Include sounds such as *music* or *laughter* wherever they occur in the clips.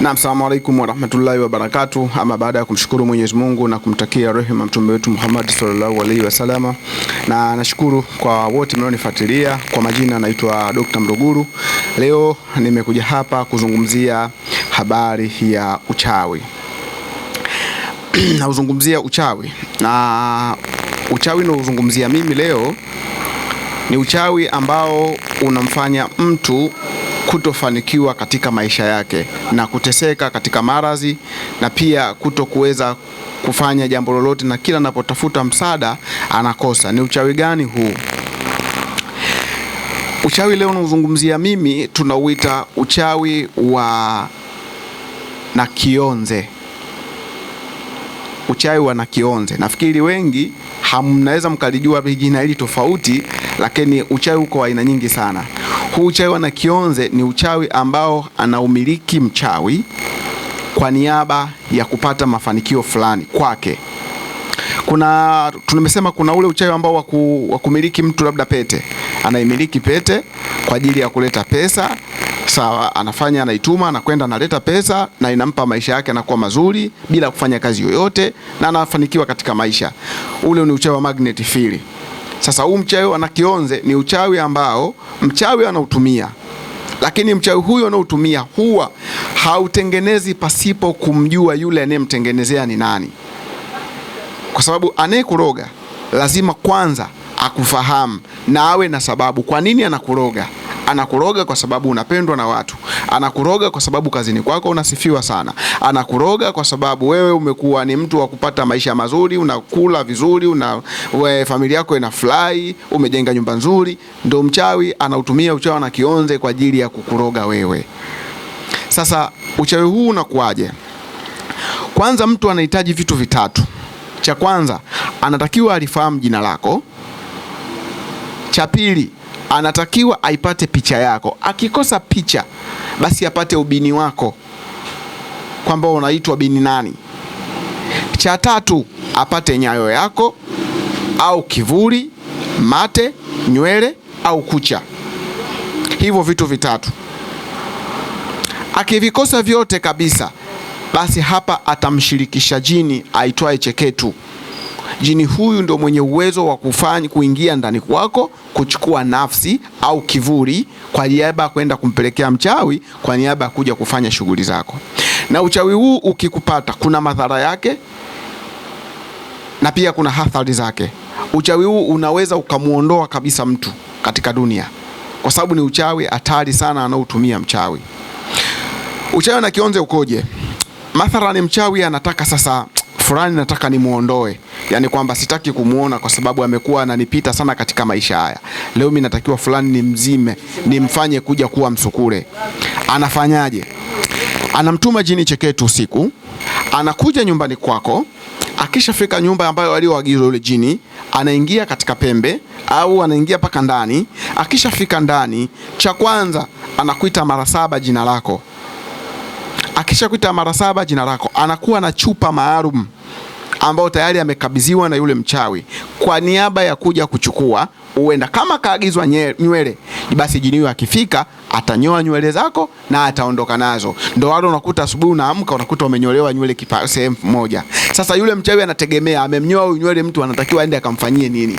Naam, wa alaikum warahmatullahi wabarakatu. Ama baada ya kumshukuru Mwenyezi Mungu na kumtakia rehema mtume wetu Muhammad sallallahu alaihi wasallam, na nashukuru kwa wote mlionifuatilia. Kwa majina naitwa Dr. Mruguru. Leo nimekuja hapa kuzungumzia habari ya uchawi *clears throat* nauzungumzia uchawi na uchawi nauzungumzia mimi leo ni uchawi ambao unamfanya mtu kutofanikiwa katika maisha yake na kuteseka katika maradhi na pia kuto kuweza kufanya jambo lolote, na kila anapotafuta msaada anakosa. Ni uchawi gani huu? Uchawi leo nauzungumzia mimi tunauita uchawi wa nakionze. Uchawi wa nakionze, nafikiri wengi hamnaweza mkalijua jina hili tofauti, lakini uchawi uko aina nyingi sana. Huu uchawi wa nakionze ni uchawi ambao anaumiliki mchawi kwa niaba ya kupata mafanikio fulani kwake. Kuna tumesema kuna ule uchawi ambao wa kumiliki mtu labda pete, anaimiliki pete kwa ajili ya kuleta pesa Sawa, anafanya anaituma, anakwenda analeta pesa na inampa maisha yake anakuwa mazuri bila kufanya kazi yoyote na anafanikiwa katika maisha. Ule ni uchawi wa magnet field. Sasa huu mchawi anakionze nakionze ni uchawi ambao mchawi anautumia, lakini mchawi huyo anautumia huwa hautengenezi pasipo kumjua yule anayemtengenezea ni nani, kwa sababu anayekuroga lazima kwanza akufahamu na awe na sababu. Kwa nini anakuroga. Anakuroga kwa sababu unapendwa na watu, anakuroga kwa sababu kazini kwako unasifiwa sana, anakuroga kwa sababu wewe umekuwa ni mtu wa kupata maisha mazuri, unakula vizuri, una we, familia yako inafurahi, umejenga nyumba nzuri. Ndo mchawi anautumia uchawi na kionze kwa ajili ya kukuroga wewe. Sasa uchawi huu unakuwaje? Kwanza mtu anahitaji vitu vitatu. Cha kwanza anatakiwa alifahamu jina lako. Cha pili anatakiwa aipate picha yako. Akikosa picha, basi apate ubini wako, kwamba unaitwa bini nani. Cha tatu apate nyayo yako au kivuli, mate, nywele au kucha. Hivyo vitu vitatu akivikosa vyote kabisa, basi hapa atamshirikisha jini aitwaye Cheketu. Jini huyu ndo mwenye uwezo wa kufanya kuingia ndani kwako kuchukua nafsi au kivuli kwa niaba ya kwenda kumpelekea mchawi kwa niaba ya kuja kufanya shughuli zako. Na uchawi huu ukikupata, kuna madhara yake na pia kuna hathari zake. Uchawi huu unaweza ukamuondoa kabisa mtu katika dunia, kwa sababu ni uchawi hatari sana anaotumia mchawi. Uchawi na kionze ukoje? Mathalani, mchawi anataka sasa fulani nataka nimuondoe, yani kwamba sitaki kumuona kwa sababu amekuwa ananipita sana katika maisha haya. Leo mimi natakiwa fulani ni nimzime, nimfanye kuja kuwa msukule. Anafanyaje? Anamtuma jini Cheketu usiku, anakuja nyumbani kwako. Akishafika nyumba ambayo aliyoagizwa yule jini, anaingia katika pembe au anaingia paka ndani. Akishafika ndani, cha kwanza anakuita mara saba jina lako akishakuita mara saba jina lako, anakuwa na chupa maalum ambao tayari amekabidhiwa na yule mchawi kwa niaba ya kuja kuchukua. Huenda kama kaagizwa nywele, basi jini huyo akifika atanyoa nywele zako na ataondoka nazo. Ndio wale unakuta asubuhi unaamka unakuta umenyolewa nywele sehemu moja. Sasa yule mchawi anategemea amemnyoa huyu nywele, mtu anatakiwa aende akamfanyie nini?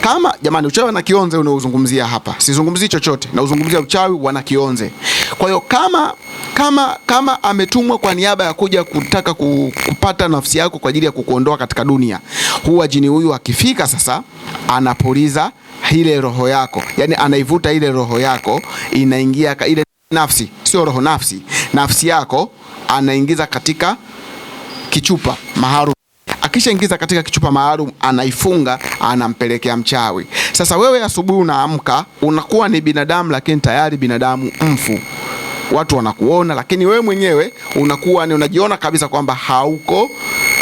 Kama jamani, uchawi na kionze unaozungumzia hapa, sizungumzii chochote, nauzungumzia uchawi wana kionze. Kwa hiyo kama kama kama ametumwa kwa niaba ya kuja kutaka kupata nafsi yako kwa ajili ya kukuondoa katika dunia, huwa jini huyu akifika sasa, anapuliza ile roho yako, yani anaivuta ile roho yako, inaingia ile nafsi, sio roho, nafsi, nafsi yako anaingiza katika kichupa maharu Akishaingiza katika kichupa maalum anaifunga, anampelekea mchawi. Sasa wewe asubuhi unaamka unakuwa ni binadamu, lakini tayari binadamu mfu. Watu wanakuona, lakini wewe mwenyewe unakuwa ni unajiona kabisa kwamba hauko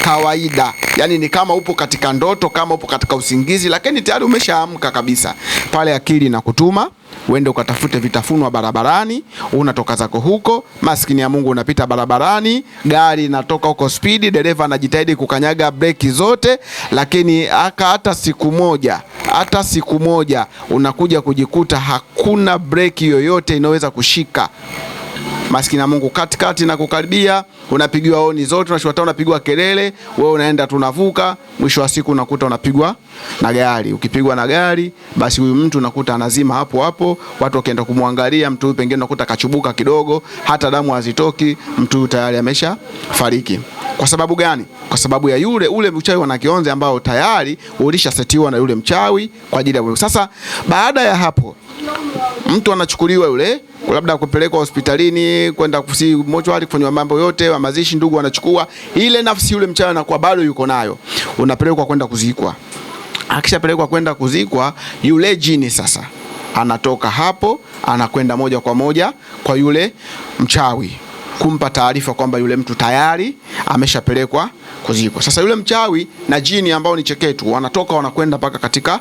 kawaida, yani ni kama upo katika ndoto, kama upo katika usingizi, lakini tayari umeshaamka kabisa. Pale akili na kutuma uende ukatafute vitafunwa barabarani, unatoka zako huko, maskini ya Mungu, unapita barabarani, gari natoka huko spidi, dereva anajitahidi kukanyaga breki zote, lakini aka hata siku moja hata siku moja unakuja kujikuta hakuna breki yoyote inaweza kushika maskini Mungu katikati na kukaribia, unapigiwa oni zote, unashota, unapigwa kelele, wewe unaenda tunavuka, mwisho wa siku unakuta unapigwa na gari. Ukipigwa na gari, basi huyu mtu unakuta anazima hapo hapo, watu wakienda kumwangalia mtu huyu, pengine unakuta kachubuka kidogo, hata damu hazitoki, mtu huyu tayari amesha fariki. Kwa sababu gani? Kwa sababu ya yule ule mchawi wana kionze ambao tayari ulishasetiwa na yule mchawi kwa ajili ya sasa. Baada ya hapo mtu anachukuliwa yule labda kupelekwa hospitalini kwenda kusi mochwali kufanywa mambo yote wa mazishi, ndugu wanachukua ile nafsi, yule mchawi anakuwa bado yuko nayo, unapelekwa kwenda kuzikwa. Akishapelekwa kwenda kuzikwa, yule jini sasa anatoka hapo, anakwenda moja kwa moja kwa yule mchawi kumpa taarifa kwamba yule mtu tayari ameshapelekwa kuzikwa. Sasa yule mchawi na jini ambao ni cheketu wanatoka wanakwenda mpaka katika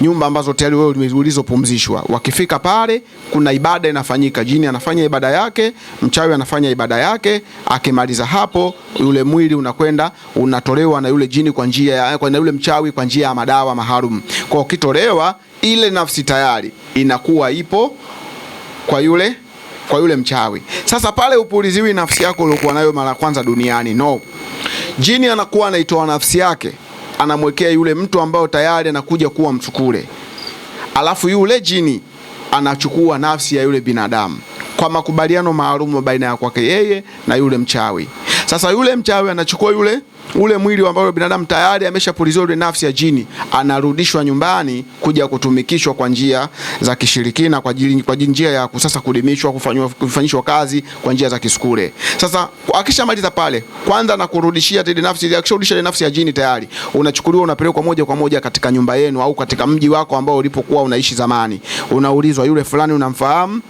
nyumba ambazo tayari wewe ulizopumzishwa. Wakifika pale, kuna ibada inafanyika. Jini anafanya ibada yake, mchawi anafanya ibada yake. Akimaliza hapo, yule mwili unakwenda unatolewa na yule jini kwa njia ya kwa yule mchawi kwa njia ya madawa maharum. Kwa ukitolewa, ile nafsi tayari inakuwa ipo kwa yule kwa yule mchawi. Sasa pale upuliziwi nafsi yako uliokuwa nayo mara kwanza duniani, no. Jini anakuwa anaitoa nafsi yake, anamwekea yule mtu ambayo tayari anakuja kuwa msukule, alafu yule jini anachukua nafsi ya yule binadamu. Kwa makubaliano maalumu baina ya kwake yeye na yule mchawi. Sasa yule mchawi anachukua yule ule mwili ambao binadamu tayari ameshapuliziwa ile nafsi ya jini, anarudishwa nyumbani kuja kutumikishwa kwa njia za kishirikina, kwa kwa njia ya kusasa kudimishwa, kufanyishwa kazi kwa njia za kisukule. Sasa akishamaliza pale, kwanza na kurudishia ile nafsi, akisharudisha ile nafsi ya jini tayari, unachukuliwa unapelekwa moja kwa moja katika nyumba yenu au katika mji wako ambao ulipokuwa unaishi zamani. Unaulizwa, yule fulani unamfahamu?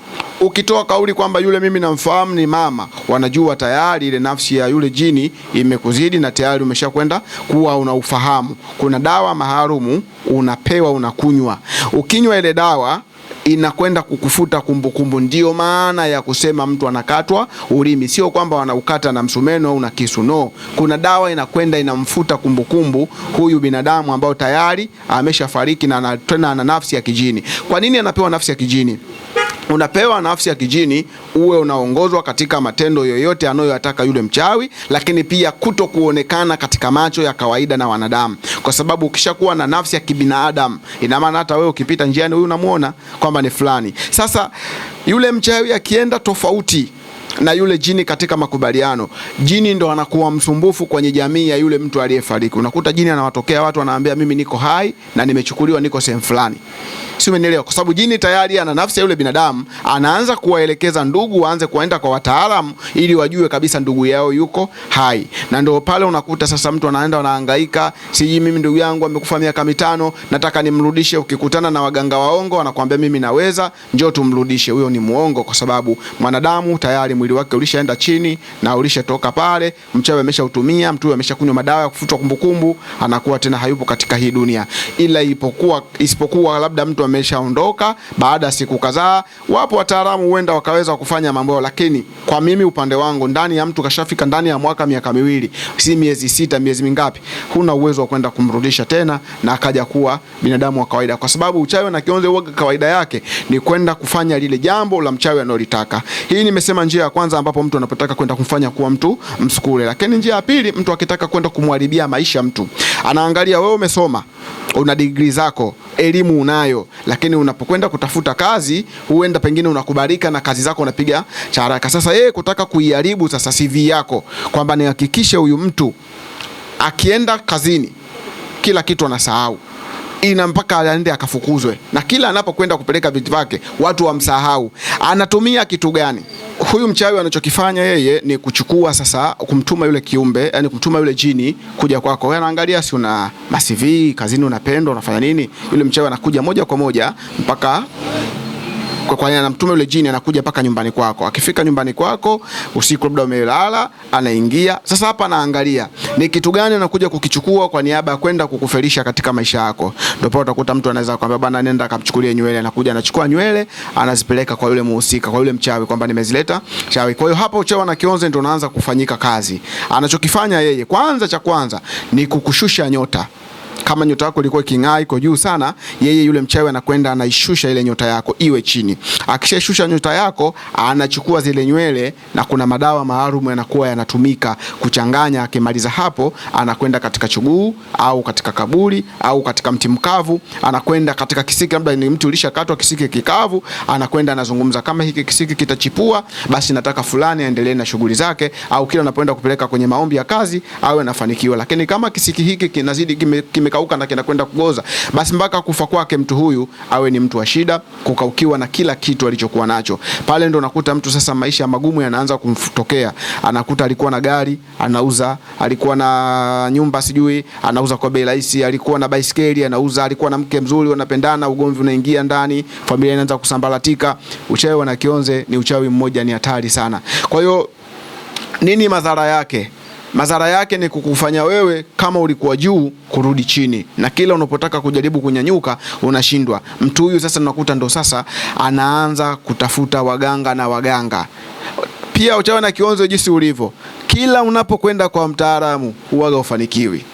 Ukitoa kauli kwamba yule mimi namfahamu ni mama, wanajua tayari ile nafsi ya yule jini imekuzidi na tayari umeshakwenda kuwa una ufahamu. Kuna dawa maharumu unapewa, unakunywa. Ukinywa ile dawa inakwenda kukufuta kumbukumbu. Ndio maana ya kusema mtu anakatwa ulimi, sio kwamba wanaukata na msumeno au na kisu. No, kuna dawa inakwenda inamfuta kumbukumbu huyu binadamu ambao tayari ameshafariki na tena ana nafsi ya kijini. Kwa nini anapewa nafsi ya kijini? Unapewa nafsi ya kijini uwe unaongozwa katika matendo yoyote anayoyataka yule mchawi, lakini pia kuto kuonekana katika macho ya kawaida na wanadamu, kwa sababu ukishakuwa na nafsi ya kibinadamu, ina maana hata wewe ukipita njiani, huyu unamuona kwamba ni fulani. Sasa yule mchawi akienda tofauti na yule jini katika makubaliano, jini ndo anakuwa msumbufu kwenye jamii ya yule mtu aliyefariki. Unakuta jini anawatokea watu wanaambia, mimi niko hai na nimechukuliwa, niko sehemu fulani, si umenielewa? Kwa sababu jini tayari ana nafsi ya yule binadamu, anaanza kuwaelekeza ndugu waanze kuenda kwa wataalamu ili wajue kabisa ndugu yao yuko hai, na ndio pale unakuta sasa mtu anaenda anahangaika, siji mimi ndugu yangu amekufa miaka mitano, nataka nimrudishe. Ukikutana na waganga waongo, wanakuambia mimi naweza, njoo tumrudishe. Huyo ni muongo, kwa sababu mwanadamu tayari mwili wake ulishaenda chini na ulishatoka pale, mchawi ameshautumia, mtu ameshakunywa madawa ya kufutwa kumbukumbu, anakuwa tena hayupo katika hii dunia, ila ipokuwa isipokuwa labda mtu ameshaondoka baada ya siku kadhaa. Wapo wataalamu huenda wakaweza kufanya mambo, lakini kwa mimi upande wangu, ndani ya mtu kashafika ndani ya mwaka miaka miwili, si miezi sita, miezi mingapi, huna uwezo wa kwenda kumrudisha tena na akaja kuwa binadamu wa kawaida, kwa sababu uchawi na kionze uoga, kawaida yake ni kwenda kufanya lile jambo la mchawi analolitaka. Hii nimesema njia ya kwanza ambapo mtu anapotaka kwenda kumfanya kuwa mtu msukule. Lakini njia ya pili, mtu akitaka kwenda kumharibia maisha mtu, anaangalia wewe umesoma, una degree zako, elimu unayo, lakini unapokwenda kutafuta kazi, huenda pengine unakubalika na kazi zako unapiga cha haraka. Sasa yeye kutaka kuiharibu sasa CV yako kwamba nihakikishe huyu mtu akienda kazini kila kitu anasahau ina mpaka aende akafukuzwe, na kila anapokwenda kupeleka vitu vyake watu wamsahau. Anatumia kitu gani huyu mchawi? Anachokifanya yeye ni kuchukua sasa, kumtuma yule kiumbe, yani kumtuma yule jini kuja kwako. Wewe anaangalia, si una masivi kazini, unapendwa, unafanya nini? Yule mchawi anakuja moja kwa moja mpaka kwa kwa na mtume yule jini anakuja paka nyumbani kwako. Akifika nyumbani kwako usiku, labda umelala, anaingia sasa. Hapa anaangalia ni kitu gani anakuja kukichukua kwa niaba ya kwenda kukufelisha katika maisha yako. Ndio pale utakuta mtu anaweza kwambia bwana, nenda akamchukulie nywele. Anakuja anachukua nywele, anazipeleka kwa yule muhusika, kwa yule mchawi, kwamba nimezileta chawi. Kwa hiyo hapo uchawi na kionze ndio unaanza kufanyika kazi. Anachokifanya yeye kwanza, cha kwanza ni kukushusha nyota kama nyota yako ilikuwa iking'aa iko juu sana, yeye yule mchawi anakwenda anaishusha ile nyota yako iwe chini. Akishashusha nyota yako, anachukua zile nywele na kuna madawa maalum yanakuwa yanatumika kuchanganya. Akimaliza hapo, anakwenda katika chuguu au katika kaburi au katika mti mkavu, anakwenda katika kisiki, labda ni mti ulishakatwa kisiki kikavu, anakwenda anazungumza, kama hiki kisiki kitachipua, basi nataka fulani aendelee na shughuli zake, au kila unapoenda kupeleka kwenye maombi ya kazi awe anafanikiwa. Lakini kama kisiki hiki kinazidi kime, kimekauka na kinakwenda kugoza, basi mpaka kufa kwake mtu huyu awe ni mtu wa shida, kukaukiwa na kila kitu alichokuwa nacho. Pale ndo nakuta mtu sasa maisha magumu yanaanza kumtokea. Anakuta alikuwa na gari anauza, alikuwa na nyumba sijui anauza kwa bei rahisi, alikuwa na baisikeli anauza, alikuwa na mke mzuri, wanapendana, ugomvi unaingia ndani, familia inaanza kusambaratika. Uchawi wa Nakionze ni uchawi mmoja, ni hatari sana. Kwa hiyo nini madhara yake? Madhara yake ni kukufanya wewe kama ulikuwa juu kurudi chini, na kila unapotaka kujaribu kunyanyuka unashindwa. Mtu huyu sasa nakuta ndo sasa anaanza kutafuta waganga na waganga pia. Uchawi na kionzo jinsi ulivyo, kila unapokwenda kwa mtaalamu huwaga ufanikiwi.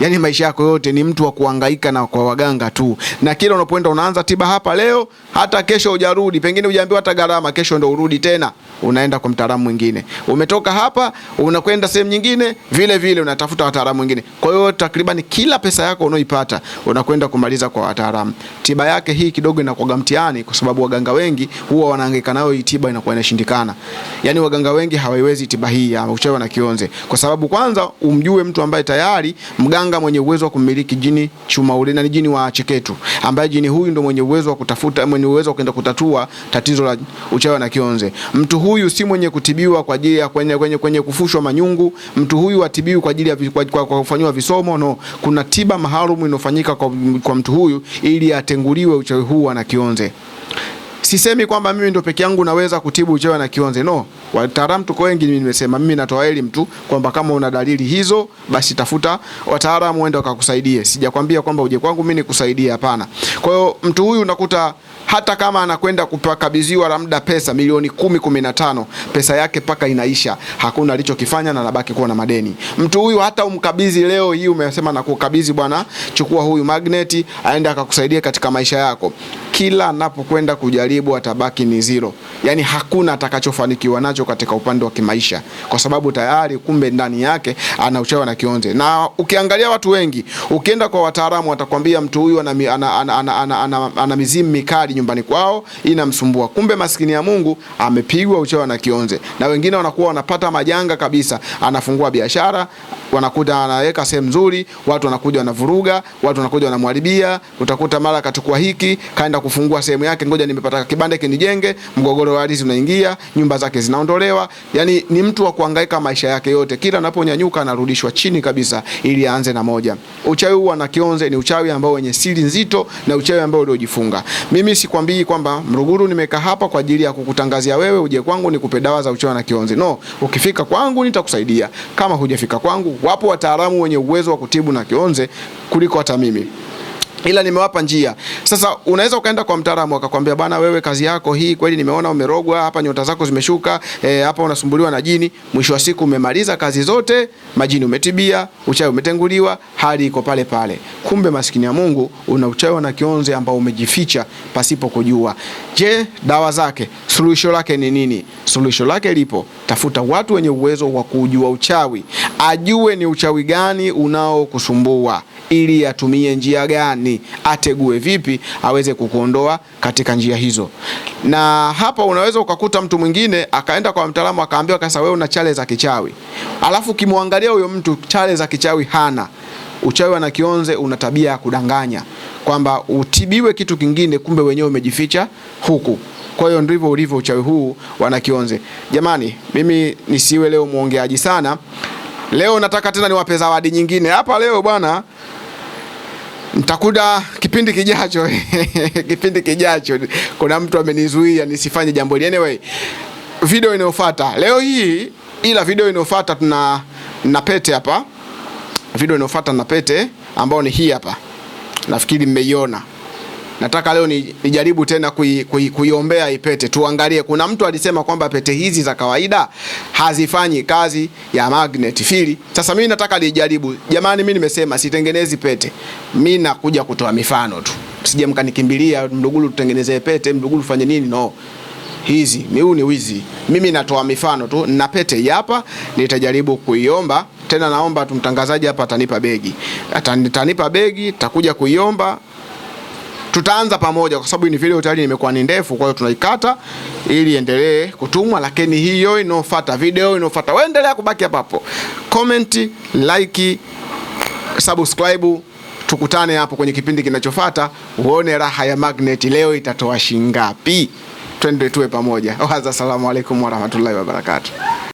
Yaani maisha yako yote ni mtu wa kuhangaika na kwa waganga tu, na kila unapoenda unaanza tiba hapa leo, hata kesho hujarudi, pengine hujaambiwa hata gharama, kesho ndo urudi tena, unaenda kwa mtaalamu mwingine. Umetoka hapa unakwenda sehemu nyingine, vile vile unatafuta wataalamu wengine. Kwa hiyo takriban kila pesa yako unaoipata unakwenda kumaliza kwa wataalamu. Tiba yake hii kidogo inakuwa mtihani, kwa sababu waganga wengi huwa wanahangaika nayo, hii tiba inakuwa inashindikana. Yaani waganga wengi hawaiwezi tiba hii ya uchawi na kionze, kwa sababu kwanza umjue mtu ambaye tayari mganga mwenye uwezo wa kumiliki jini chuma ule na jini wa cheketu, ambaye jini huyu ndo mwenye uwezo wa kutafuta, mwenye uwezo wa kwenda kutatua tatizo la uchawi na kionze. Mtu huyu si mwenye kutibiwa kwa ajili ya kwenye, kwenye, kwenye kufushwa manyungu. Mtu huyu atibiwi kwa ajili ya kwa, kwa, kwa kufanywa visomo no. Kuna tiba maalum inofanyika kwa, kwa mtu huyu ili atenguliwe uchawi huu na kionze. Sisemi kwamba mimi ndo peke yangu naweza kutibu uchawi na kionze no. Wataalamu tuko wengi, nimesema mimi natoa elimu tu kwamba kama una dalili hizo basi tafuta wataalamu waende wakakusaidie. Sijakwambia kwamba uje kwangu mimi nikusaidie, hapana. Kwa hiyo mtu huyu unakuta hata kama anakwenda kupakabidhiwa labda pesa milioni kumi, kumi na tano, pesa yake paka inaisha, hakuna alichokifanya na anabaki kuwa na madeni. Mtu huyu hata umkabidhi leo hii, umesema na kukabidhi, bwana, chukua huyu magneti aende akakusaidia katika maisha yako, kila anapokwenda kujaribu atabaki ni zero, yani hakuna atakachofanikiwa nacho katika upande wa kimaisha, kwa sababu tayari kumbe ndani yake ana uchawi na kionze. Na ukiangalia watu wengi, ukienda kwa wataalamu watakwambia mtu huyu ana, ana, ana, ana, ana, ana, ana mizimu mikali nyumbani kwao inamsumbua, kumbe maskini ya Mungu amepigwa uchawi na kionze. Na wengine wanakuwa wanapata majanga kabisa, anafungua biashara wanakuta anaweka sehemu nzuri, watu wanakuja wanavuruga, watu wanakuja wanamharibia. Utakuta mara katukua hiki kaenda kufungua sehemu yake, ngoja nimepata kibanda hiki nijenge, mgogoro wa ardhi unaingia, nyumba zake zinaondolewa. Yani ni mtu wa kuhangaika maisha yake yote, kila anaponyanyuka anarudishwa chini kabisa, ili aanze na moja. Uchawi huu na kionze ni uchawi ambao wenye siri nzito na uchawi ambao uliojifunga. Mimi sikwambii kwamba Mruguru nimekaa hapa kwa ajili ya kukutangazia wewe uje kwangu nikupe dawa za uchawi na kionze. No, ukifika kwangu nitakusaidia. Kama hujafika kwangu wapo wataalamu wenye uwezo wa kutibu na kionze kuliko hata mimi ila nimewapa njia. Sasa unaweza ukaenda kwa mtaalamu akakwambia, bana, wewe kazi yako hii kweli, nimeona umerogwa hapa, nyota zako zimeshuka e, hapa unasumbuliwa na jini. Mwisho wa siku umemaliza kazi zote, majini umetibia, uchawi umetenguliwa, hali iko pale pale. Kumbe maskini ya Mungu, una uchawi na kionzi ambao umejificha pasipo kujua. Je, dawa zake, suluhisho lake ni nini? Suluhisho lake lipo, tafuta watu wenye uwezo wa kujua uchawi, ajue ni uchawi gani unaokusumbua ili atumie njia gani, ategue vipi aweze kukuondoa katika njia hizo. Na hapa unaweza ukakuta mtu mwingine akaenda kwa mtaalamu akaambiwa, kasa wewe una chale za kichawi, alafu ukimwangalia huyo mtu chale za kichawi hana. Uchawi wa Nakionze una tabia ya kudanganya kwamba utibiwe kitu kingine, kumbe wenyewe umejificha huku. Kwa hiyo ndivyo ulivyo uchawi huu wa Nakionze. Jamani, mimi nisiwe leo mwongeaji sana. Leo nataka tena niwape zawadi nyingine hapa leo bwana nitakuja kipindi kijacho. *laughs* Kipindi kijacho, kuna mtu amenizuia nisifanye jambo hili. Anyway, video inayofuata. Leo hii, ila video inayofuata tuna na pete hapa. Video inayofuata na pete ambayo ni hii hapa, nafikiri mmeiona nataka leo nijaribu tena kuiombea kui, kui ipete, tuangalie. Kuna mtu alisema kwamba pete hizi za kawaida hazifanyi kazi ya magnet field. Sasa mimi nataka nijaribu. Jamani, mimi nimesema sitengenezi pete, mimi nakuja kutoa mifano tu, sije mkanikimbilia Mdugulu tutengenezee pete, Mdugulu fanye nini? No, hizi miu ni wizi. Mimi natoa mifano tu, na pete hapa nitajaribu kuiomba tena. Naomba tumtangazaji hapa atanipa begi, atanipa begi, takuja kuiomba tutaanza pamoja, kwa sababu ni video tayari imekuwa ni ndefu, kwa hiyo tunaikata ili endelee kutumwa, lakini hiyo inofuata, video inofuata, wewe endelea kubaki hapa hapo, comment, like, subscribe. Tukutane hapo kwenye kipindi kinachofuata, uone raha ya magnet leo itatoa shingapi. Twende tuwe pamoja. Waza, assalamu alaikum warahmatullahi wabarakatuh.